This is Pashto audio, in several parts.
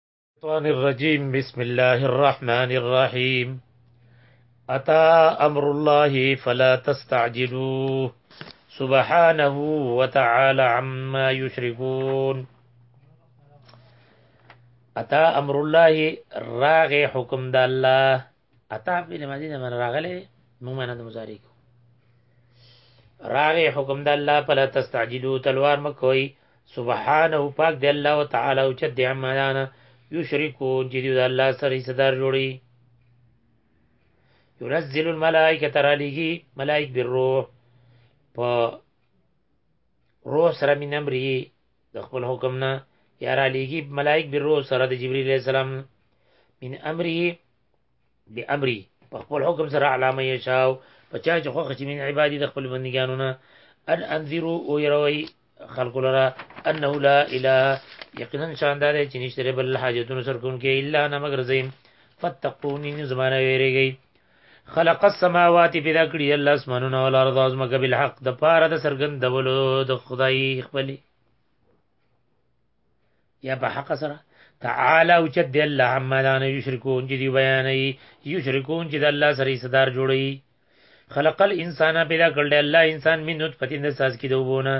الشيطان الرجيم بسم الله الرحمن الرحيم أتى أمر الله فلا تستعجلوه سبحانه وتعالى عما يشركون أتى أمر الله راغي حكم د الله اتا فعل ماضی نه من راغله موږ معنا د مضارع کو راغه حکم د الله فلا تستعجلوا تلوار مکوئ سبحانه پاک دی الله تعالی او چت دی عملانا یشرکون چې دی د الله سره صدر جوړي ينزل الملائکه ترى لګي ملائک بالروح په روح سره من امره د خپل حکم نه یا را لیږي ملائک به روح سره د جبرئیل علیه السلام من امره بامری په خپل حکم سره علامه یشاو په چا چې خوښ چې من عبادي د خپل بندګانو نه ان انذرو او يروي خلق لرا انه لا اله یقینا شاندار چې نشته بل حاجتونو سر کوونکی الا انا مگر زیم فتقونی زمانه ویریږي خلق السماوات پیدا کړی الله اسمانونه او الارض او زمکه بالحق د پاره د سرګندولو د خدای خپل یا په حق سره تعالی او چد الله عما دان یشرکون چې دی بیانې یشرکون چې د الله سره صدر جوړي خلق الانسان پیدا کړل الله انسان من نطفه د ساز کې دوبونه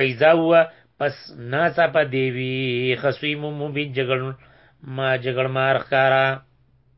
پیدا هوا پس ناسا په دیوی خصیم مبین جګړ ما جګړ مار خارا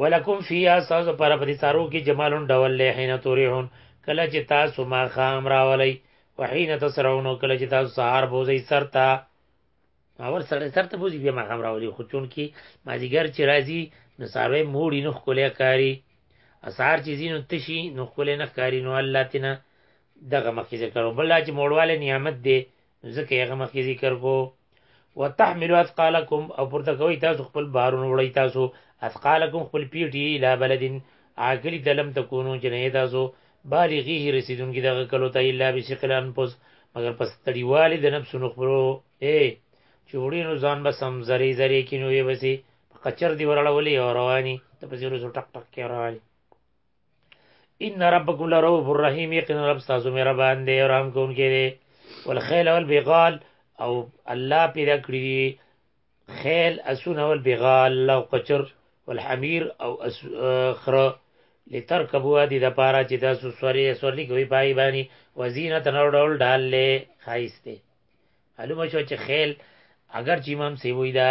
ولکم فیا ساز پر پدی سارو کی جمالون ډول له حين توريحون کله چې تاسو ما خام راولي وحين تسرون کله چې تاسو سهار بوزي سرتا اور سره سرته بوزي بیا ما خام راولي خو چون کی مازیګر چې راځي نو ساروي موړي نو خولیا کاری اسار چې زینو تشي نو خولې نه کاری نو الله تینا دغه مخکې ذکر وبلا چې موړواله نعمت دی ځکه هغه مخکې ذکر کو وتحملوا اثقالکم او پورته کوي تاسو خپل بارونه وړي تاسو اثقالکم خپل پیټي لا بلدین عاقلی دلم تکونو چې نه تاسو بالغیه رسیدونکي دغه کلو ته الا بشکل انفس مگر پس تړیواله د نفس نو خپلو اے چوړي نو ځان به سم زری زری کینو وي بسي کچر دی ورړولې او رواني ته په زیرو ټک ټک کې رواني ان ربکم لرؤوف الرحیم یقینا رب تاسو مهربان دی او رحم کوونکی دی والخیل والبغال او الله پیدا کړی دی خیل اسونه والبغال او قچر والحمیر او خره لترکبوا دي د پاره چې تاسو سوري سورلي کوي پای باندې وزینت نور ډول ډال له خایسته علومه شو چې خیل اگر چې امام سی وای دا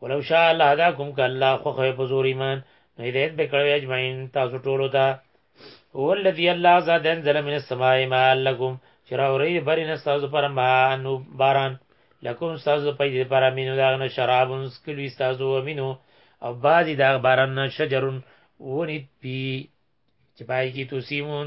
ولو شاء الله هداکم ک الله خو خو په زور ایمان نو هدایت به کړی اجمعین تاسو ټولو ته هو الذی الله ذات انزل من السماء ماء لكم چرا اوری بری نستاز پر ما انو باران لکم ساز پیدا پر امینو داغنه شراب سکلوی سازو امینو او بعضی دا باران شجرون ونی پی چې پای کی توسیمون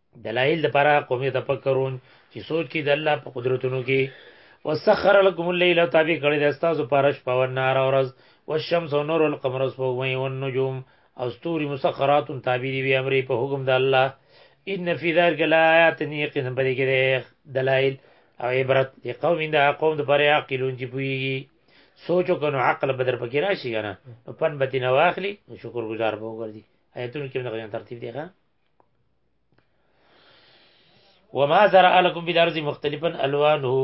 دلائل د پاره قوم یتفکرون چې سوچ کې د الله په قدرتونو کې وسخر لكم الليل او تابع کړی د استاسو پاره شپه او نهار او ورځ والشمس او نور القمر سپوږمۍ او النجوم او ستوري مسخرات تابع دي به امر په حکم د الله ان فی ذلک لآیات یقینا پدې کې د دلایل او عبرت دی قوم د قوم د پر عقلون چې پویږي سوچو کنو عقل بدر پکې راشي کنه نو پن بتی نه واخلي شکر گزار به وګرځي آیتونو کې دغه ترتیب دی ښا وما زرع لكم في الارض مختلفا الوانه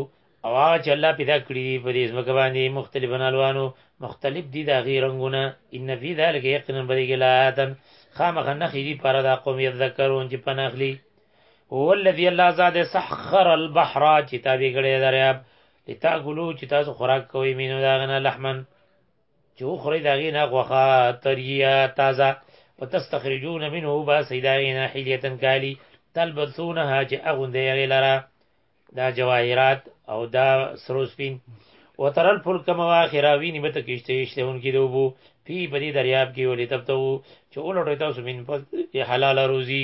او هغه چې الله پیدا کړی دی په دې ځمکه باندې مختلفا الوانو مختلف دي دا غي رنگونه ان فی ذلک یقینا بدګلاتن خامخ نخې دي پر دا قوم یذکرون چې پناخلی هو الذی الله زاد سحر البحر چې تابې کړی دریاب لتاکلوا چې تاسو خوراک کوئ مینو داغنه لحمن چې وخورئ د هغې نه غوښه تریه تازه وتستخرجون منه وباسئ د هغې نه حلیة کالي تلبسونها چې اغوندئ هغې لره دا جواهرات او دا سرو سپین وتر الفلک مواخر ویني به ته کشته شلونکي د اوبو فی په دې دریاب کې ولې تبتغو چې ولټوئ تاسو من حلاله روزي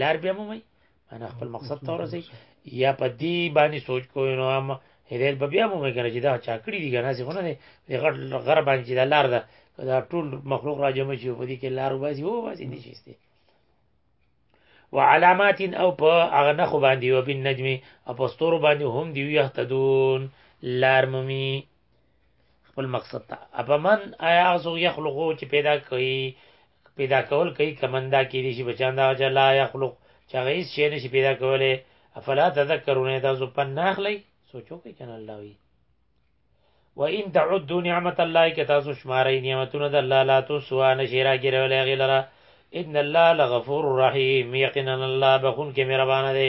لار بیا مومي انا خپل مقصد ته ورسي یا په دې باندې سوچ کوی نو هم هدایت به بیا مومي کنه چې دا چا کړی دی کنه څه خونه دی د غړ غر باندې چې دا لار ده دا ټول مخلوق را جمع شي په دې کې لار وباسي هو باسي نشي وعلامات او په هغه نخو باندې او بن نجم او په ستورو باندې هم دی یهتدون لار مومي خپل مقصد ته اپا من آیا غزو یخلقو چې پیدا کوي پیدا کول کوي که من دا کیدی شي بچیان د هغه چا لا یخلق چې هغه هیڅ شی نشي پیدا کولی افلا تذکرون ایا تاسو پند نه اخلئ سوچ وکړئ کنه الله وی و ان تعدوا نعمت الله که تاسو شمارئ نعمتونه د الله لا تسوا نشي راګیرولای هغې لره ان الله لغفور رحیم یقینا الله بخون کې مهربانه دی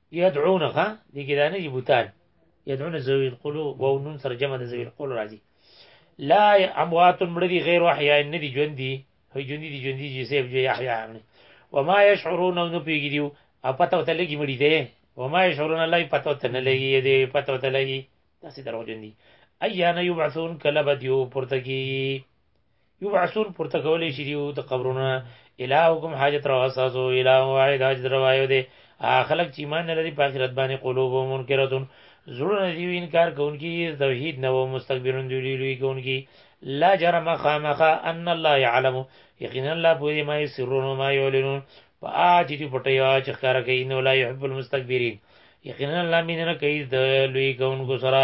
یدعون ها دي کې دا نه دي بوتان یدعون ذوی القلوب او نون سره جمع د ذوی القلوب راځي لا اموات مړه دي غیر احیا نه دي ژوند دي هي ژوند دي ژوند دي چې سیب جو احیا وما یشعرون نو پیګی دیو او پته وته لګي مړي دي وما یشعرون الله پته وته نه لګي دي پته وته لګي تاسو درو ژوند دي ایان یبعثون کله بدیو پورته کی یبعثون پورته کولی شي دیو د قبرونو الهکم حاجت روا سازو اله واحد حاجت روا یو دی خلق چې ایمان نه لري په آخرت باندې قلوب او منکرتون زړونه دی انکار کوونکی توحید نه او مستكبرون دی لوی کوونکی لا جرم خامخا ان الله يعلم یقینا الله پوهې ما سرون او ما يعلنون په اج دې پټي او چې ښکار کوي نو لا يحب المستكبرين یقینا الله مين نه کوي د لوی کوونکو سره